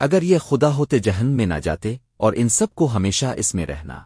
اگر یہ خدا ہوتے جہن میں نہ جاتے اور ان سب کو ہمیشہ اس میں رہنا۔